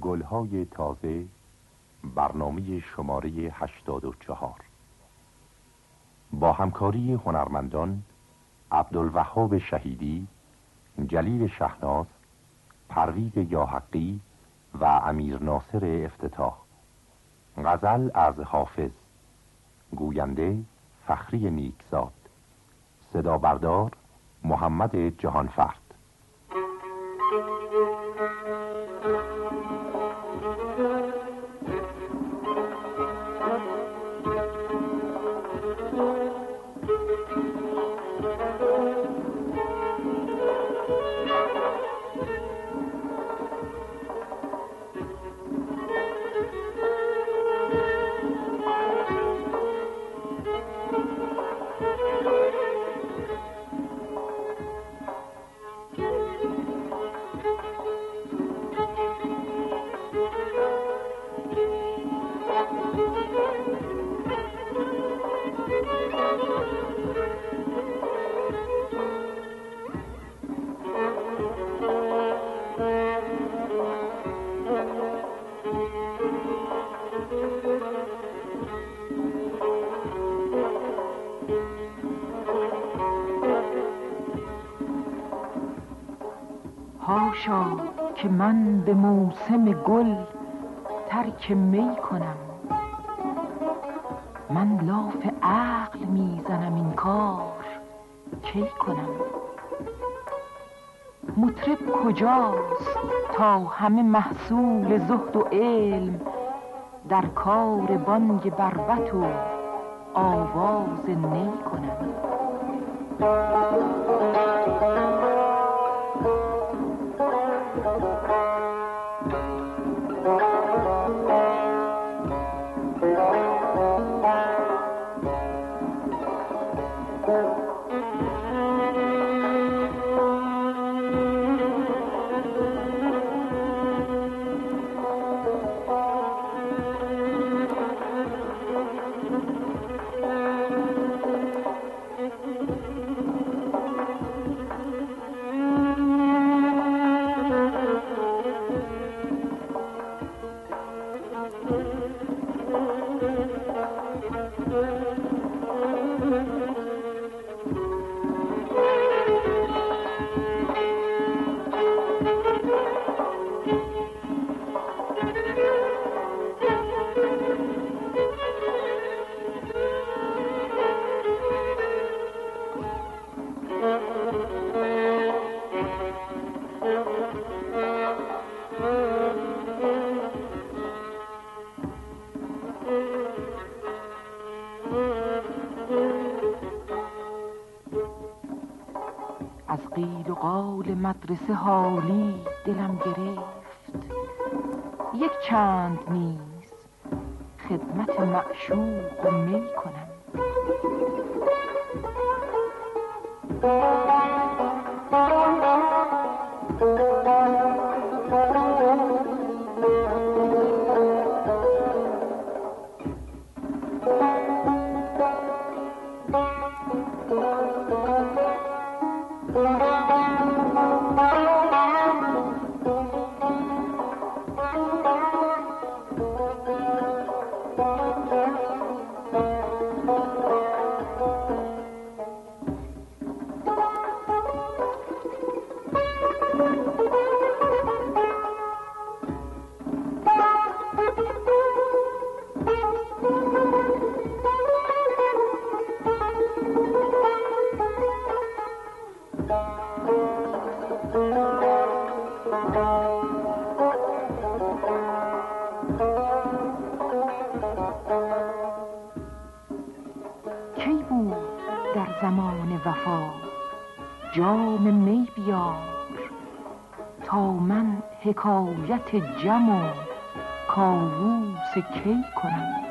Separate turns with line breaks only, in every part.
گلهای تازه برنامه شماره 84 با همکاری هنرمندان عبدالوهاب شهیدی جلیل شهناز پرویز یاحقی و امیر ناصر افتتاح. غزل از حافظ. گوینده فخری نیکزاد. صدا بردار محمد جهانفرد
که من به موسم گل ترک می کنم. من لاف عقل می‌زنم این کار کی کنم؟ مطرب کجاست تا همه محصول زهد و علم در کار بانگ بربت و آواز نی کنم؟ مدرسه حالی دلم گرفت. یک چند نیز خدمت معشوق می کنم. در زمان وفا. جام می بیار تا من حکایت جم و کاووس کی کنم.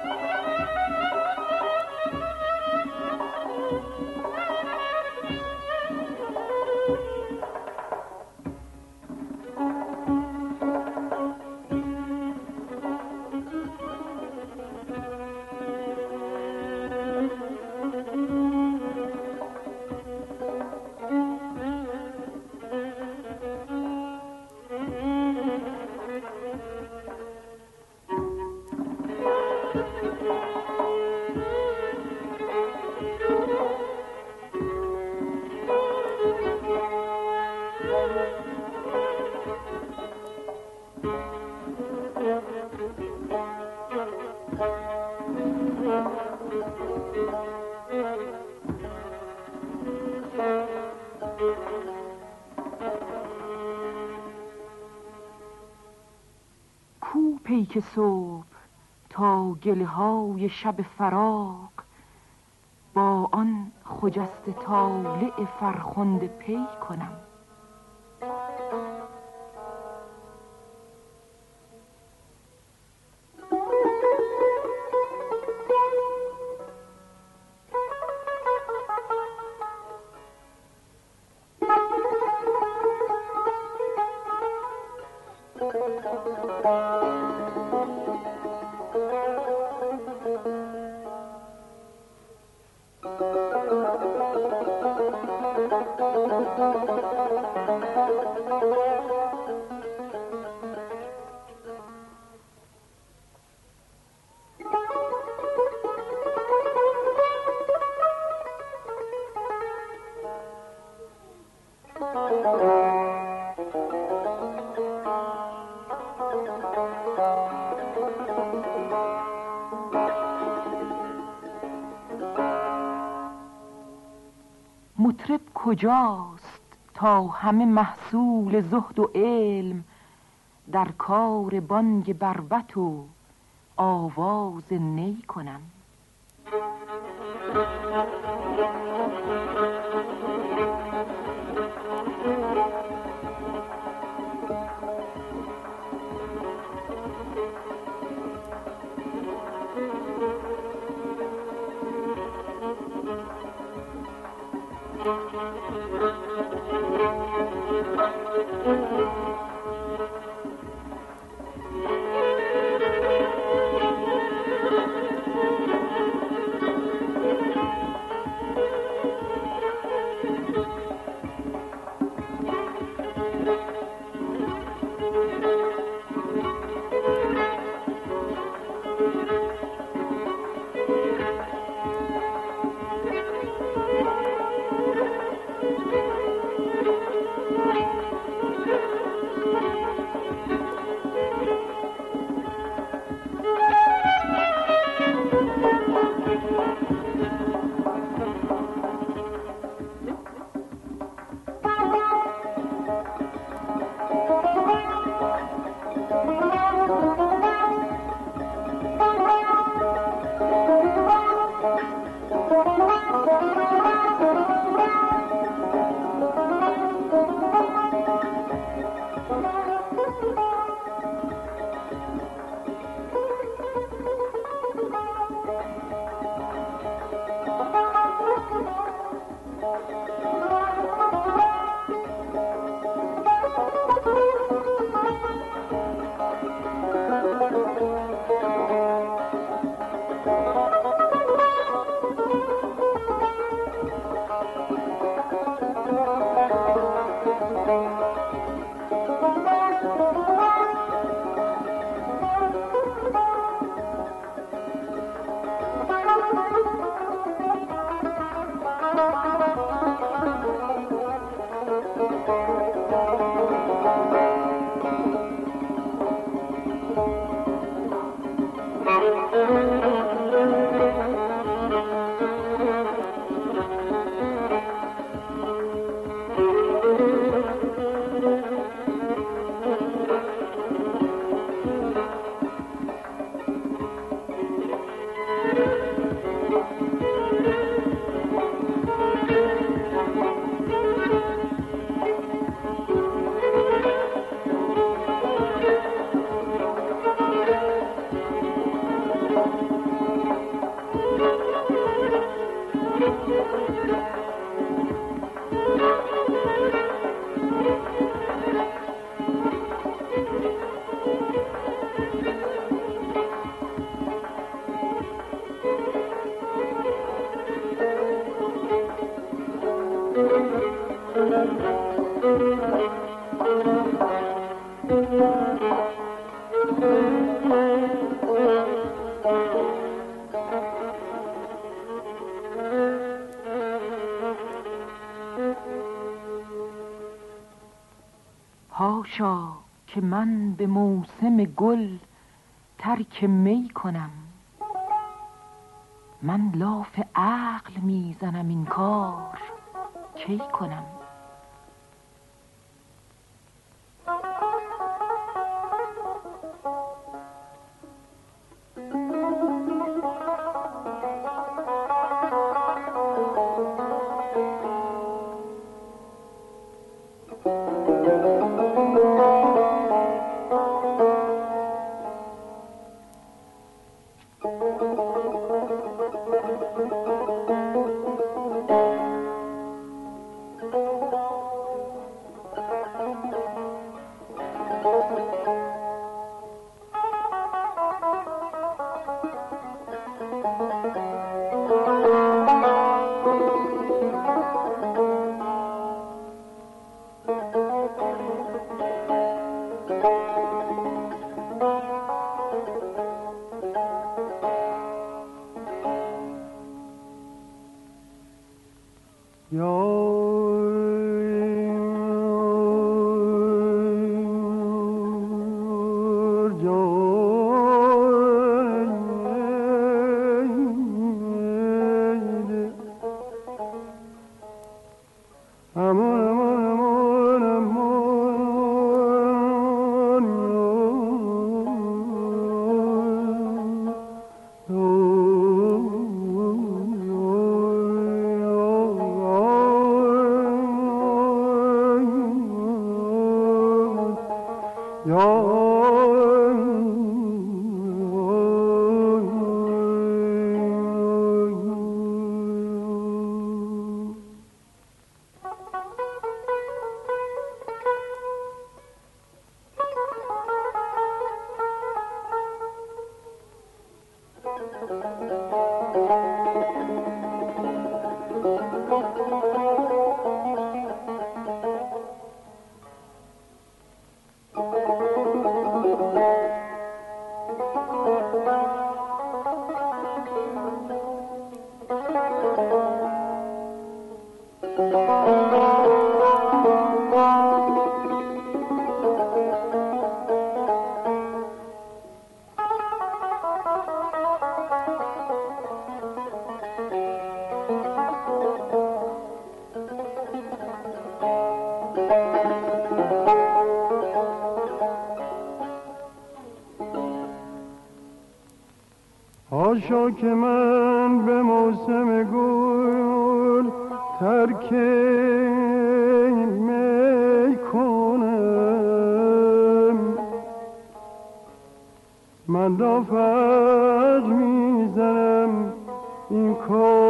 پیک صبح تا گله های شب فراق با آن خجست طالع فرخنده پی کنم. مطرب کجاست تا همه محصول زهد و علم در کار بانگ بربط و آواز نی کنم؟ به موسم گل ترک می کنم. من لاف عقل می‌زنم این کار. کی کنم؟
有 من را فج می‌زنم این کار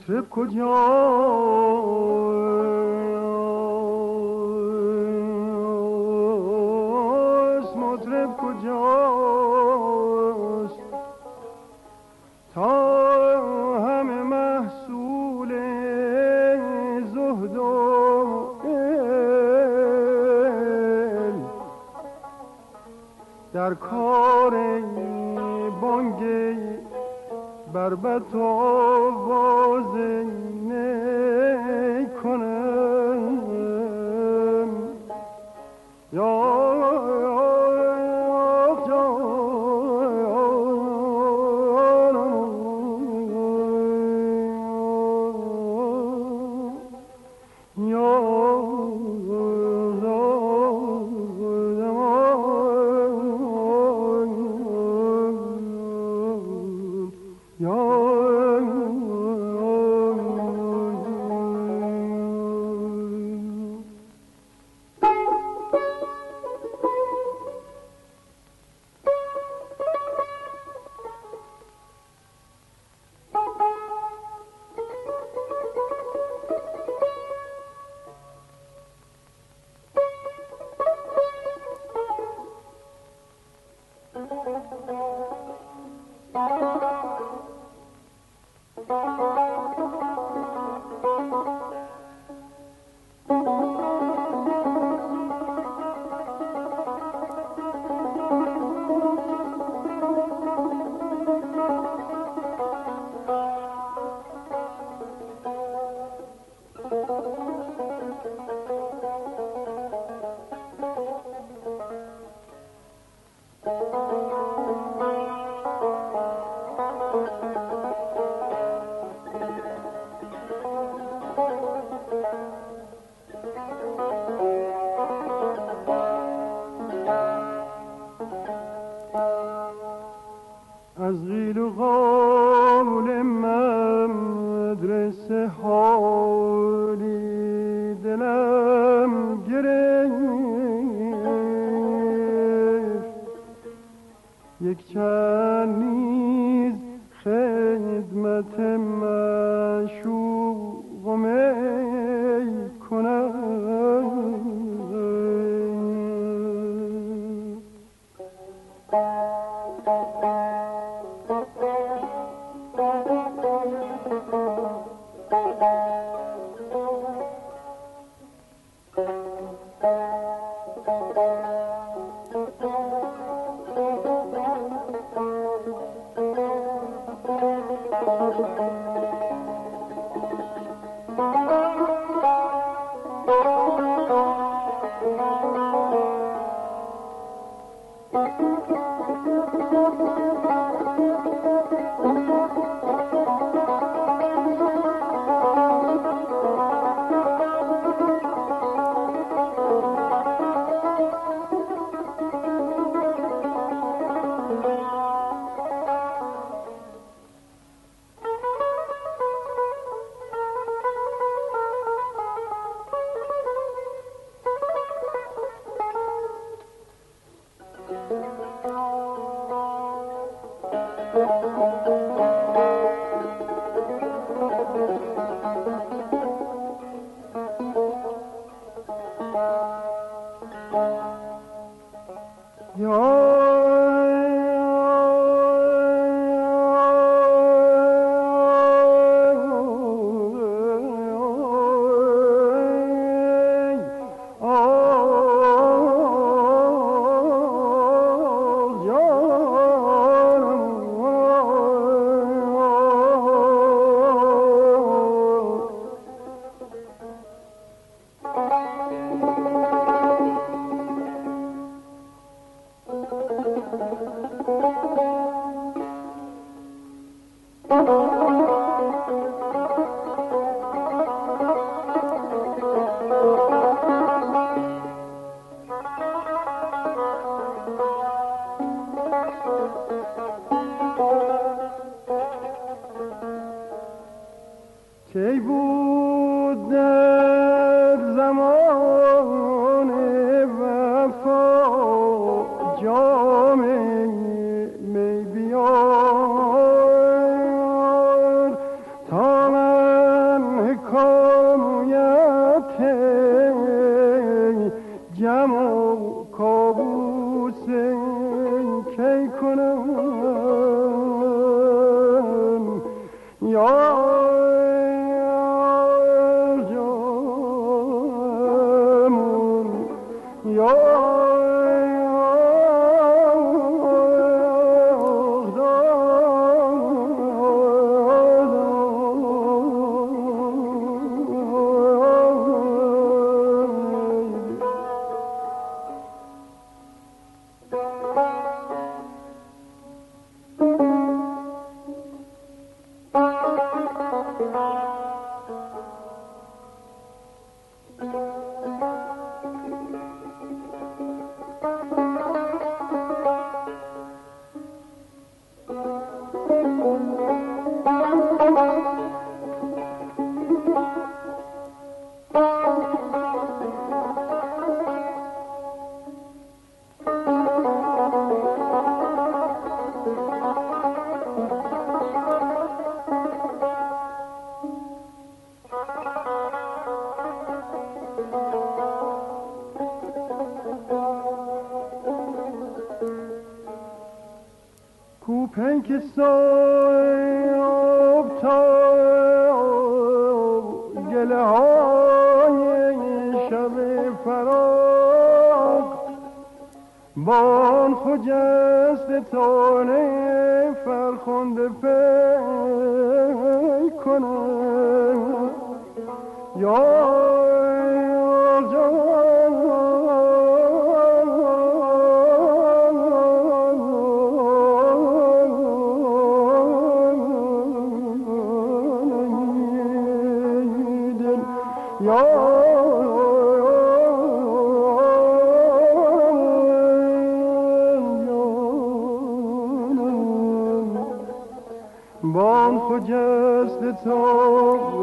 مطرب کجا از یک که صاحب تا گله های شب فراق. بان خجست تانه فرخنده پی کنم یا خجست تان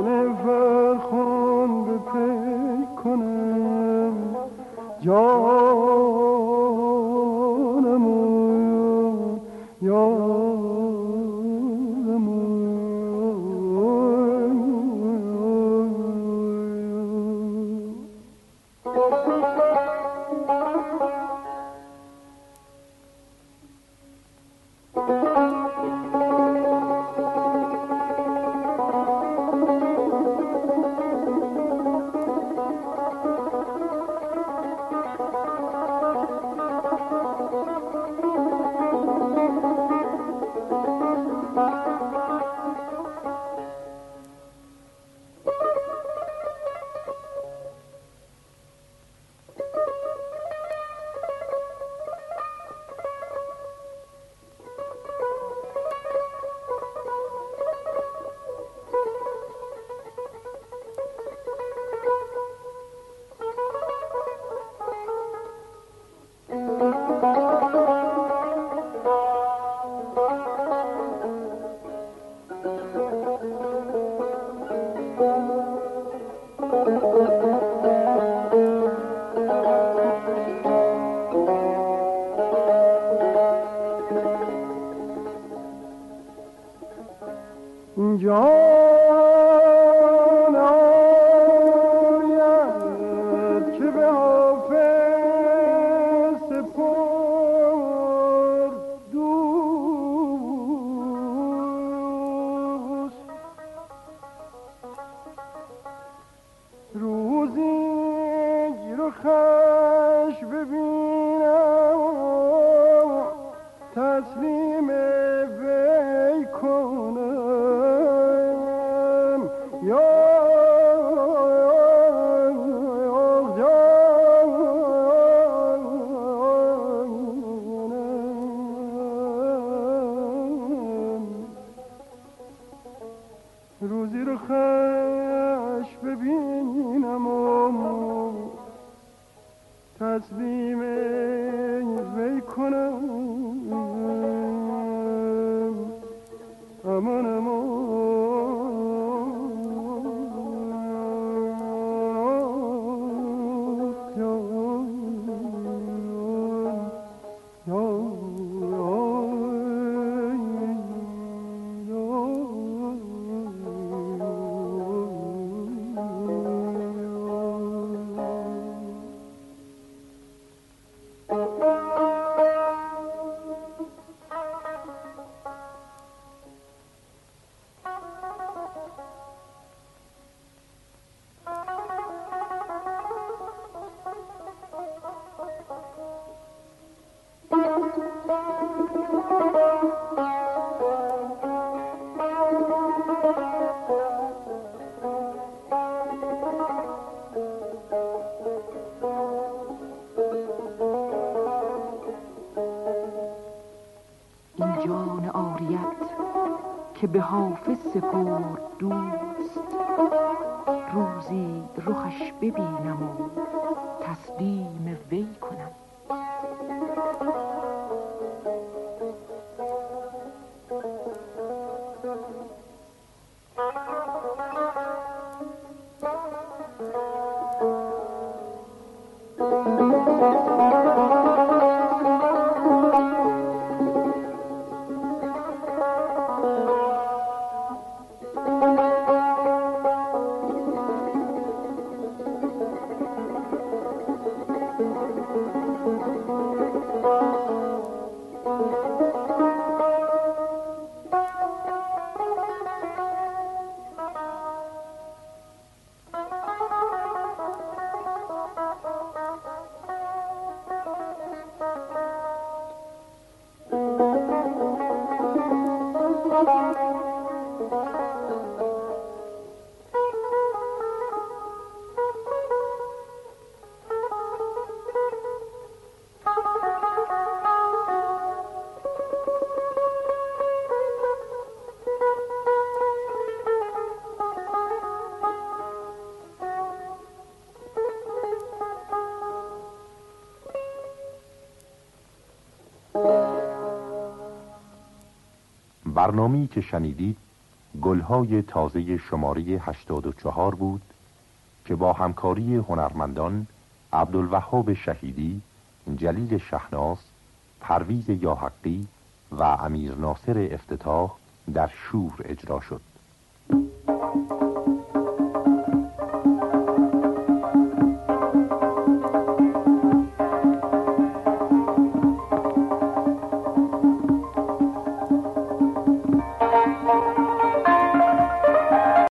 که به حافظ سپرد دوست روزی رخش ببینم و
برنامه‌ای که شنیدید گلهای تازه شماره 84 بود که با همکاری هنرمندان عبدالوهاب شهیدی، جلیل شهناس، پرویز یاحقی و امیر ناصر افتتاح در شور اجرا شد.